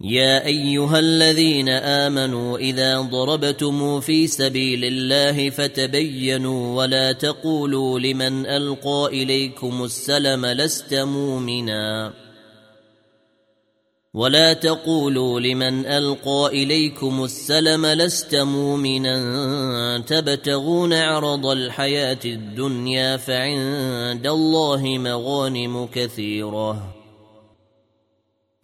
يا أيها الذين آمنوا إذا ضربتم في سبيل الله فتبينوا ولا تقولوا لمن ألقى إليكم السلم لست مؤمنا. ولا تقولوا لمن ألقى إليكم السلم لست مؤمنا. تبتغون عرض الحياة الدنيا فعند الله مغانم كثيرة.